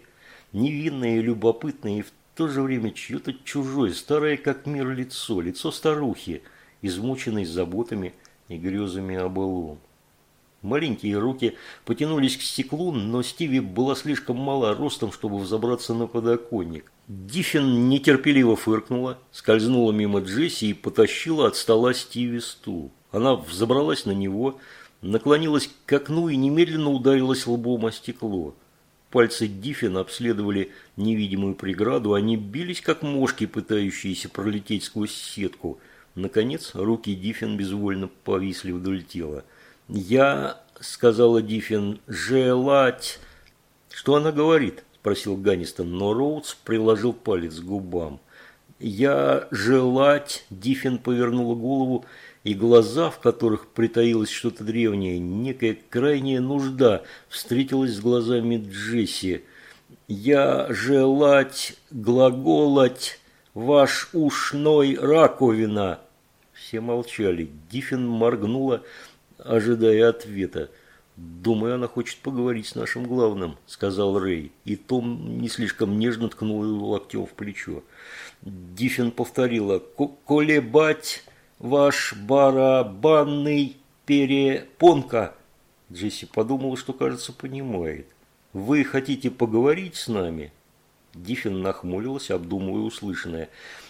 невинное и любопытное, и в то же время чье-то чужое, старое как мир лицо, лицо старухи – измученный заботами и грезами о былом. Маленькие руки потянулись к стеклу, но Стиви была слишком мала ростом, чтобы взобраться на подоконник. Диффин нетерпеливо фыркнула, скользнула мимо Джесси и потащила от стола Стиви стул. Она взобралась на него, наклонилась к окну и немедленно ударилась лбом о стекло. Пальцы Диффина обследовали невидимую преграду, они бились, как мошки, пытающиеся пролететь сквозь сетку – Наконец, руки Диффин безвольно повисли вдоль тела. «Я, — сказала Диффин, — желать...» «Что она говорит?» – спросил Ганнистон, но Роудс приложил палец к губам. «Я желать...» – Диффин повернула голову, и глаза, в которых притаилось что-то древнее, некая крайняя нужда, встретилась с глазами Джесси. «Я желать глаголать...» ваш ушной раковина!» Все молчали. Диффин моргнула, ожидая ответа. «Думаю, она хочет поговорить с нашим главным», – сказал Рэй. И Том не слишком нежно ткнул его локтем в плечо. Диффин повторила «Колебать ваш барабанный перепонка». Джесси подумала, что, кажется, понимает. «Вы хотите поговорить с нами?» Диффин нахмурилась, обдумывая услышанное.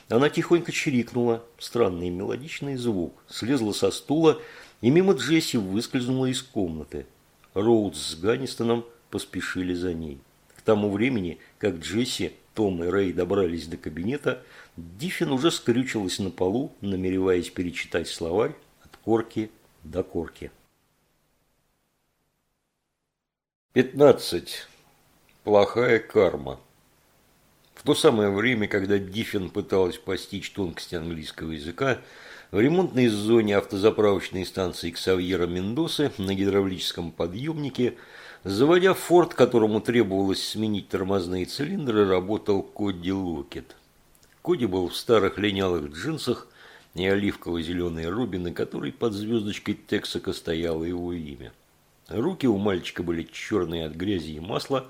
Она тихонько чирикнула, странный мелодичный звук, слезла со стула и мимо Джесси выскользнула из комнаты. Роудс с Ганнистоном поспешили за ней. К тому времени, как Джесси, Том и Рэй добрались до кабинета, Диффин уже скрючилась на полу, намереваясь перечитать словарь от корки до корки. Пятнадцать. Плохая карма. В то самое время, когда Диффин пыталась постичь тонкости английского языка, в ремонтной зоне автозаправочной станции Ксавьера Мендосы на гидравлическом подъемнике, заводя форт, которому требовалось сменить тормозные цилиндры, работал Коди Локет. Коди был в старых линялых джинсах и оливково-зеленой робе, на которой под звездочкой Тексака стояло его имя. Руки у мальчика были черные от грязи и масла,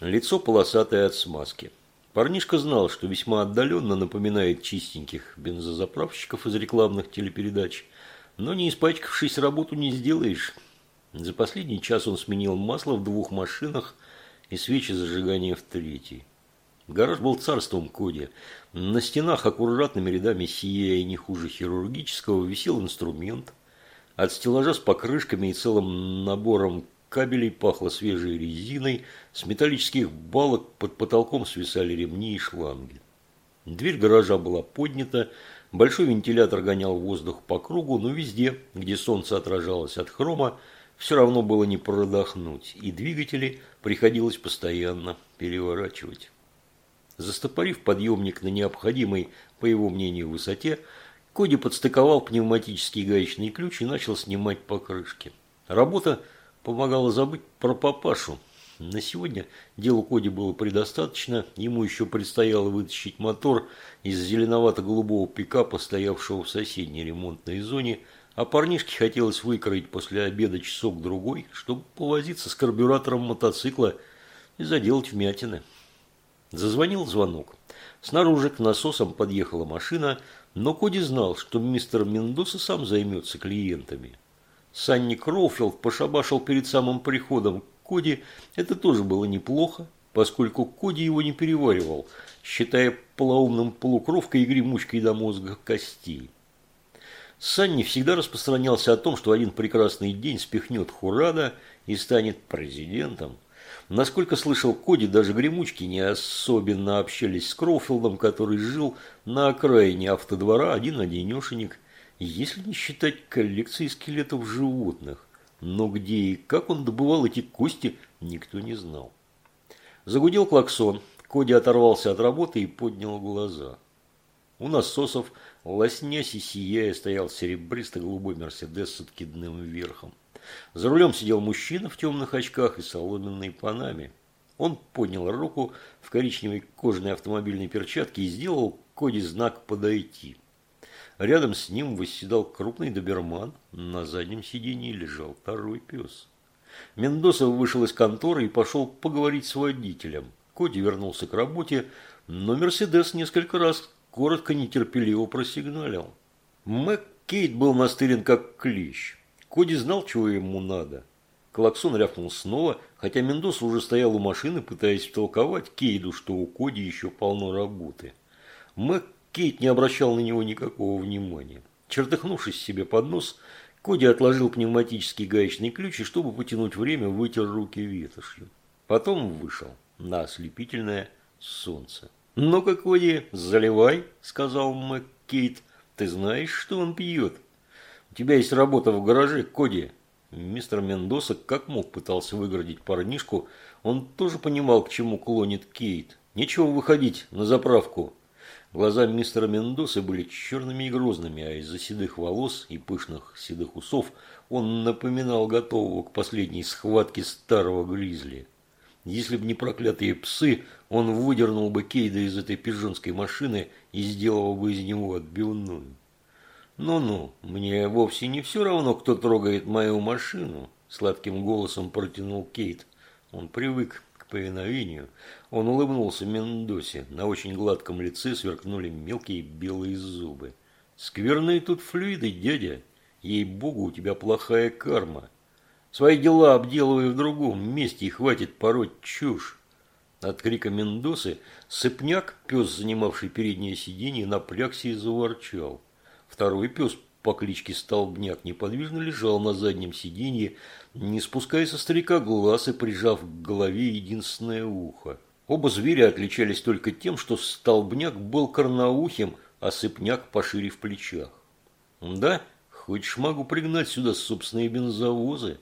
лицо полосатое от смазки. Парнишка знал, что весьма отдаленно напоминает чистеньких бензозаправщиков из рекламных телепередач, но не испачкавшись работу не сделаешь. За последний час он сменил масло в двух машинах и свечи зажигания в третьей. Гараж был царством Коди. На стенах аккуратными рядами сияя не хуже хирургического висел инструмент. От стеллажа с покрышками и целым набором кабелей пахло свежей резиной, с металлических балок под потолком свисали ремни и шланги. Дверь гаража была поднята, большой вентилятор гонял воздух по кругу, но везде, где солнце отражалось от хрома, все равно было не продохнуть, и двигатели приходилось постоянно переворачивать. Застопорив подъемник на необходимой, по его мнению, высоте, Коди подстыковал пневматический гаечный ключ и начал снимать покрышки. Работа помогала забыть про папашу. На сегодня делу Коди было предостаточно, ему еще предстояло вытащить мотор из зеленовато-голубого пикапа, стоявшего в соседней ремонтной зоне, а парнишке хотелось выкроить после обеда часок-другой, чтобы повозиться с карбюратором мотоцикла и заделать вмятины. Зазвонил звонок. Снаружи к насосам подъехала машина, но Коди знал, что мистер Мендоса сам займется клиентами. Санни Кроуфилд пошабашил перед самым приходом к Коди. Это тоже было неплохо, поскольку Коди его не переваривал, считая полоумным полукровкой и гремучкой до мозга костей. Санни всегда распространялся о том, что один прекрасный день спихнет Хурада и станет президентом. Насколько слышал Коди, даже гремучки не особенно общались с Кроуфилдом, который жил на окраине автодвора один-одинешенек, если не считать коллекции скелетов животных. Но где и как он добывал эти кости, никто не знал. Загудел клаксон. Коди оторвался от работы и поднял глаза. У насосов Лоснясь и сияя стоял серебристо-голубой Мерседес с откидным верхом. За рулем сидел мужчина в темных очках и соломенной панаме. Он поднял руку в коричневой кожаной автомобильной перчатке и сделал Коди знак «Подойти». Рядом с ним восседал крупный доберман, на заднем сиденье лежал второй пес. Мендоса вышел из конторы и пошел поговорить с водителем. Коди вернулся к работе, но Мерседес несколько раз коротко нетерпеливо просигналил. Мэг Кейт был настырен как клещ. Коди знал, чего ему надо. Клаксон рявкнул снова, хотя Мендос уже стоял у машины, пытаясь втолковать Кейду, что у Коди еще полно работы. Мэг Кейт не обращал на него никакого внимания. Чертыхнувшись себе под нос, Коди отложил пневматический гаечный ключ и, чтобы потянуть время, вытер руки ветошью. Потом вышел на ослепительное солнце. «Ну-ка, Коди, заливай», – сказал МакКейт. «Ты знаешь, что он пьет?» «У тебя есть работа в гараже, Коди». Мистер Мендоса как мог пытался выгородить парнишку. Он тоже понимал, к чему клонит Кейт. «Нечего выходить на заправку». Глаза мистера Мендосы были черными и грозными, а из-за седых волос и пышных седых усов он напоминал готового к последней схватке старого гризли. Если бы не проклятые псы, он выдернул бы Кейда из этой пижонской машины и сделал бы из него отбивную. «Ну-ну, мне вовсе не все равно, кто трогает мою машину», – сладким голосом протянул Кейт. Он привык повиновению. Он улыбнулся Мендосе. На очень гладком лице сверкнули мелкие белые зубы. «Скверные тут флюиды, дядя. Ей-богу, у тебя плохая карма. Свои дела обделывай в другом месте и хватит пороть чушь. От крика Мендосы сыпняк, пес, занимавший переднее сиденье, напрягся и заворчал. Второй пес по кличке Столбняк неподвижно лежал на заднем сиденье, не спуская со старика глаз и прижав к голове единственное ухо. Оба зверя отличались только тем, что Столбняк был корноухим, а Сыпняк пошире в плечах. «Да, хочешь могу пригнать сюда собственные бензовозы?»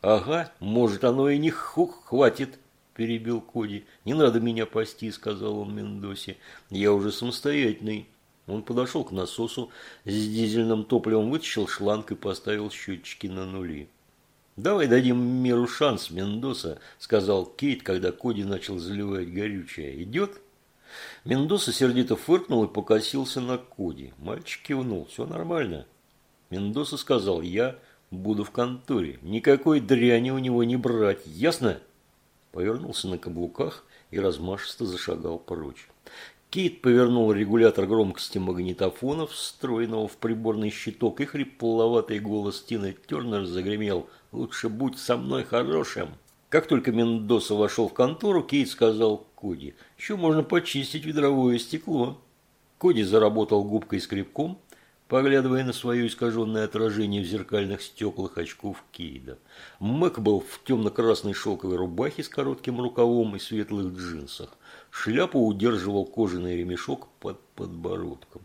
«Ага, может, оно и не хух хватит», – перебил Коди. «Не надо меня пасти», – сказал он Мендосе. «Я уже самостоятельный». Он подошел к насосу, с дизельным топливом вытащил шланг и поставил счетчики на нули. «Давай дадим миру шанс, Мендоса», – сказал Кейт, когда Коди начал заливать горючее. «Идет?» Мендоса сердито фыркнул и покосился на Коди. Мальчик кивнул. «Все нормально». Мендоса сказал «Я...» Буду в конторе. Никакой дряни у него не брать. Ясно?» Повернулся на каблуках и размашисто зашагал прочь. Кейт повернул регулятор громкости магнитофона, встроенного в приборный щиток, и хрипловатый голос Тины Тернер загремел «Лучше будь со мной хорошим». Как только Мендоса вошел в контору, Кейт сказал Коди «Еще можно почистить ведровое стекло». Коди заработал губкой скребком, поглядывая на свое искаженное отражение в зеркальных стеклах очков Кейда. Мэг был в темно-красной шелковой рубахе с коротким рукавом и светлых джинсах. Шляпу удерживал кожаный ремешок под подбородком.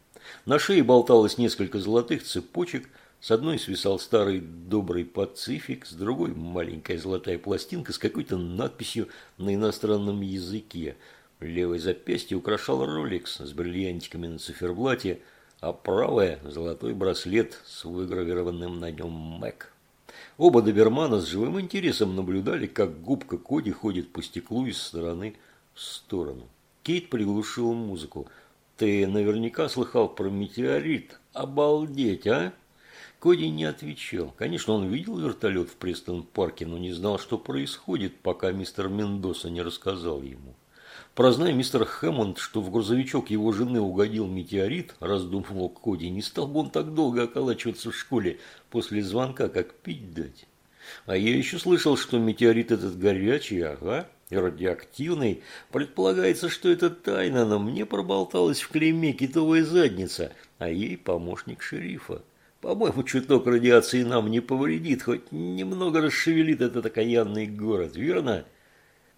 На шее болталось несколько золотых цепочек, с одной свисал старый добрый пацифик, с другой маленькая золотая пластинка с какой-то надписью на иностранном языке. Левое запястье украшал роликс с бриллиантиками на циферблате, а правое – золотой браслет с выгравированным на нем Мэг. Оба добермана с живым интересом наблюдали, как губка Коди ходит по стеклу из стороны в сторону. Кейт приглушил музыку. «Ты наверняка слыхал про метеорит. Обалдеть, а?» Коди не отвечал. Конечно, он видел вертолет в Престон-парке, но не знал, что происходит, пока мистер Мендоса не рассказал ему. Прознай мистер Хэммонд, что в грузовичок его жены угодил метеорит, раздумывал Коди, не стал бы он так долго околачиваться в школе после звонка, как пить дать. А я еще слышал, что метеорит этот горячий, ага, и радиоактивный. Предполагается, что это тайна, но мне проболталась в клейме китовая задница, а ей помощник шерифа. По-моему, чуток радиации нам не повредит, хоть немного расшевелит этот окаянный город, верно?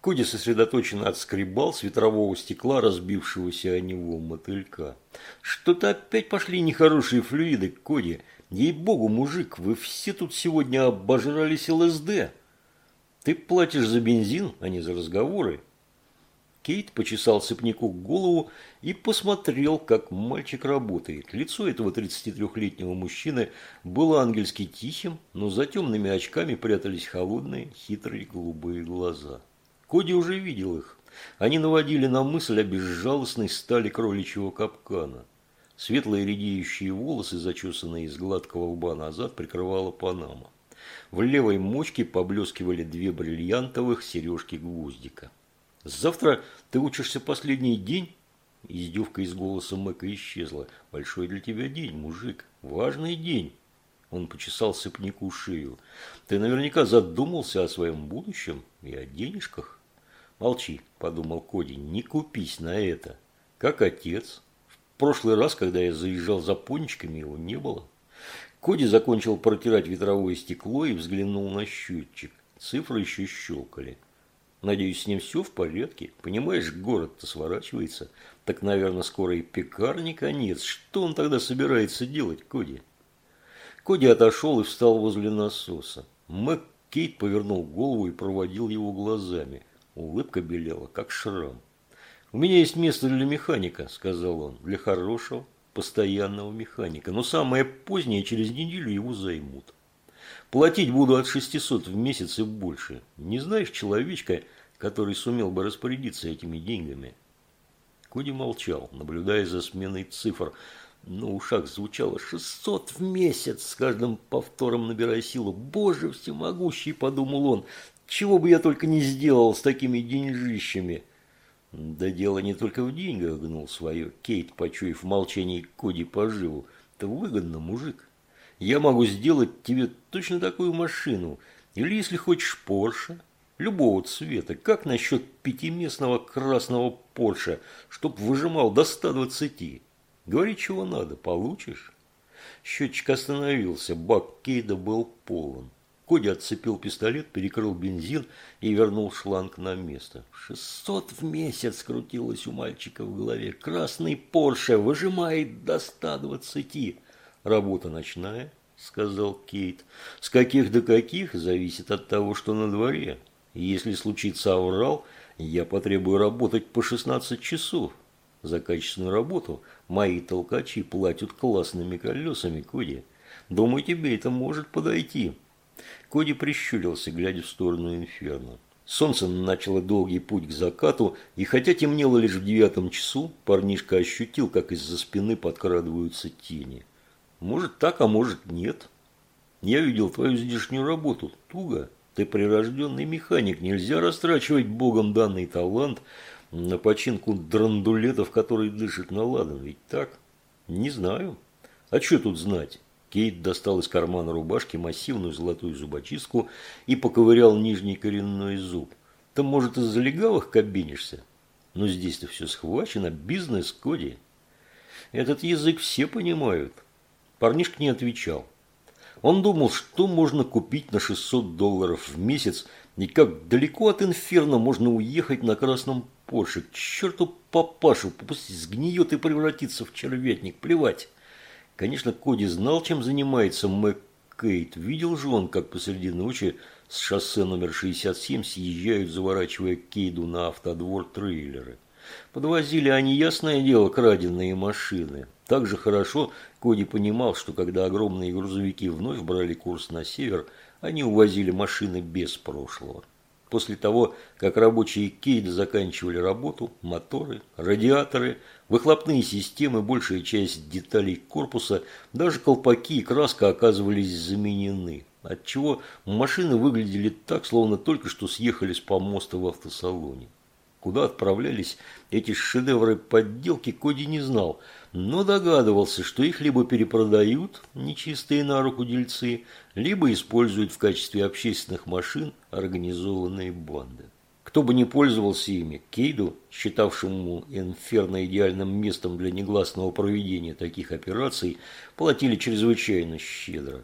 Коди сосредоточенно отскребал с ветрового стекла разбившегося о него мотылька. «Что-то опять пошли нехорошие флюиды, Коди. Ей-богу, мужик, вы все тут сегодня обожрались ЛСД. Ты платишь за бензин, а не за разговоры». Кейт почесал сыпнику голову и посмотрел, как мальчик работает. Лицо этого 33-летнего мужчины было ангельски тихим, но за темными очками прятались холодные, хитрые голубые глаза. Коди уже видел их. Они наводили на мысль о безжалостной стали кроличьего капкана. Светлые редеющие волосы, зачесанные из гладкого лба назад, прикрывала панама. В левой мочке поблескивали две бриллиантовых сережки-гвоздика. «Завтра ты учишься последний день?» Издевка из голоса Мэка исчезла. «Большой для тебя день, мужик. Важный день». Он почесал сыпнику шею. «Ты наверняка задумался о своем будущем и о денежках?» «Молчи», – подумал Коди, – «не купись на это. Как отец. В прошлый раз, когда я заезжал за пончиками, его не было». Коди закончил протирать ветровое стекло и взглянул на счетчик. Цифры еще щелкали. Надеюсь, с ним все в порядке. Понимаешь, город-то сворачивается. Так, наверное, скоро и пекарни конец. Что он тогда собирается делать, Коди? Коди отошел и встал возле насоса. Мэг Кейт повернул голову и проводил его глазами. Улыбка белела, как шрам. «У меня есть место для механика», – сказал он, – «для хорошего, постоянного механика. Но самое позднее, через неделю его займут. Платить буду от 600 в месяц и больше. Не знаешь человечка, который сумел бы распорядиться этими деньгами?» Коди молчал, наблюдая за сменой цифр. На ушах звучало «шестьсот в месяц», с каждым повтором набирая силу. «Боже всемогущий!» – подумал он. Чего бы я только не сделал с такими деньжищами. Да дело не только в деньгах, гнул свое. Кейт, почуяв в молчании Коди поживу. Это выгодно, мужик. Я могу сделать тебе точно такую машину. Или, если хочешь, Порше. Любого цвета. Как насчет пятиместного красного Порше, чтоб выжимал до 120? Говори, чего надо, получишь. Счетчик остановился. Бак Кейда был полон. Коди отцепил пистолет, перекрыл бензин и вернул шланг на место. «Шестьсот в месяц!» крутилось у мальчика в голове. «Красный Порше выжимает до ста двадцати!» «Работа ночная», — сказал Кейт. «С каких до каких зависит от того, что на дворе. Если случится аврал, я потребую работать по шестнадцать часов. За качественную работу мои толкачи платят классными колесами, Коди. Думаю, тебе это может подойти». Коди прищурился, глядя в сторону инферно. Солнце начало долгий путь к закату, и хотя темнело лишь в девятом часу, парнишка ощутил, как из-за спины подкрадываются тени. Может так, а может нет. Я видел твою здешнюю работу. Туго. Ты прирожденный механик. Нельзя растрачивать богом данный талант на починку драндулетов, которые дышат на. Ведь так? Не знаю. А что тут знать? Кейт достал из кармана рубашки массивную золотую зубочистку и поковырял нижний коренной зуб. Ты, может, из-за легавых кабинишься? Но здесь-то все схвачено, бизнес, Коди. Этот язык все понимают. Парнишка не отвечал. Он думал, что можно купить на 600 долларов в месяц и как далеко от инферно можно уехать на красном Порше. К черту папашу, пусть сгниет и превратится в червятник, плевать. Конечно, Коди знал, чем занимается Мэг Кейт. Видел же он, как посреди ночи с шоссе номер 67 съезжают, заворачивая Кейду на автодвор трейлеры. Подвозили они, ясное дело, краденные машины. Так же хорошо Коди понимал, что когда огромные грузовики вновь брали курс на север, они увозили машины без прошлого. После того, как рабочие Кейда заканчивали работу, моторы, радиаторы, выхлопные системы, большая часть деталей корпуса, даже колпаки и краска оказывались заменены, отчего машины выглядели так, словно только что съехали с помоста в автосалоне. Куда отправлялись эти шедевры подделки, Коди не знал, но догадывался, что их либо перепродают, нечистые на руку дельцы, либо используют в качестве общественных машин организованные банды. Кто бы ни пользовался ими, Кейду, считавшему Инферно идеальным местом для негласного проведения таких операций, платили чрезвычайно щедро.